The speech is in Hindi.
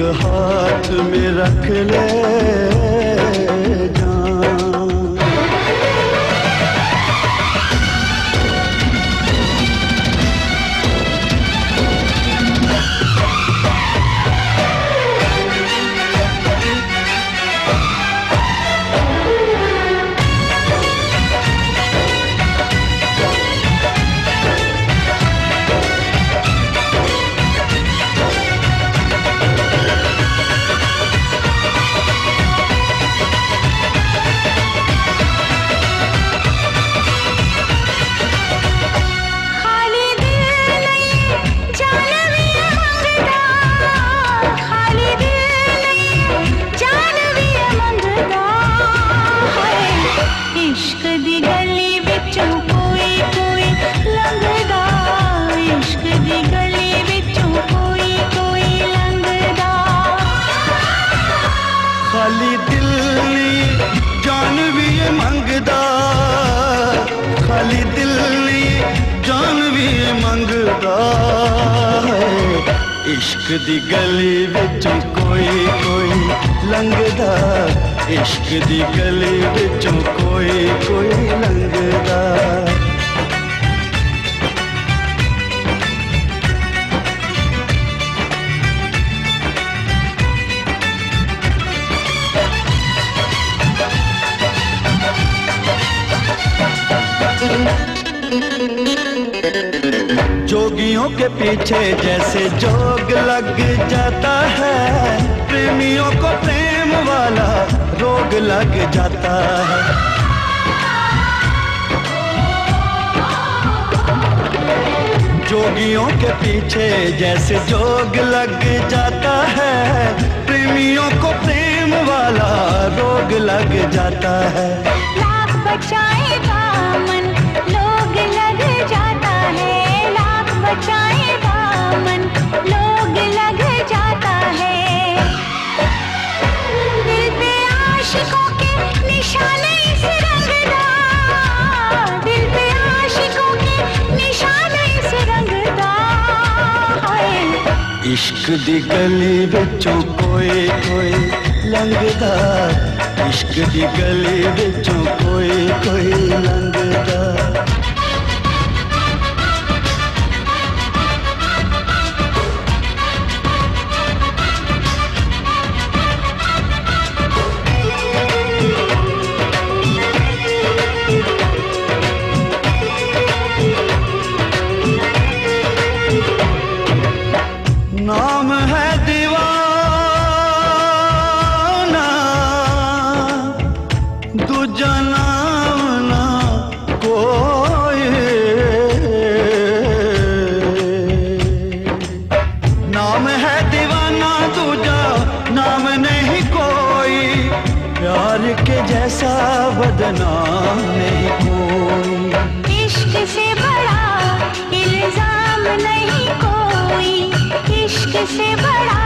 हाथ में रख ले। ਇਸ਼ਕ ਦੀ ਗਲੀ ਵਿੱਚੋਂ ਕੋਈ ਕੋਈ ਲੰਘਦਾ। ਇਸ਼ਕ ਦੀ ਗਲੀ ਵਿੱਚੋਂ ਕੋਈ ਕੋਈ ਲੰਘਦਾ। जोगियों के पीछे जैसे जोग लग जाता है। प्रेमियों को प्रेम वाला रोग लग जाता है। जोगियों के पीछे जैसे जोग लग जाता है। प्रेमियों को प्रेम वाला रोग लग जाता है। लाख बचाए इश्क दी गली बिचों कोई कोई लंघदा इश्क दी गली बिचों कोई जैसा बदनाम नहीं कोई। इश्क से बड़ा इल्ज़ाम नहीं कोई। इश्क से बड़ा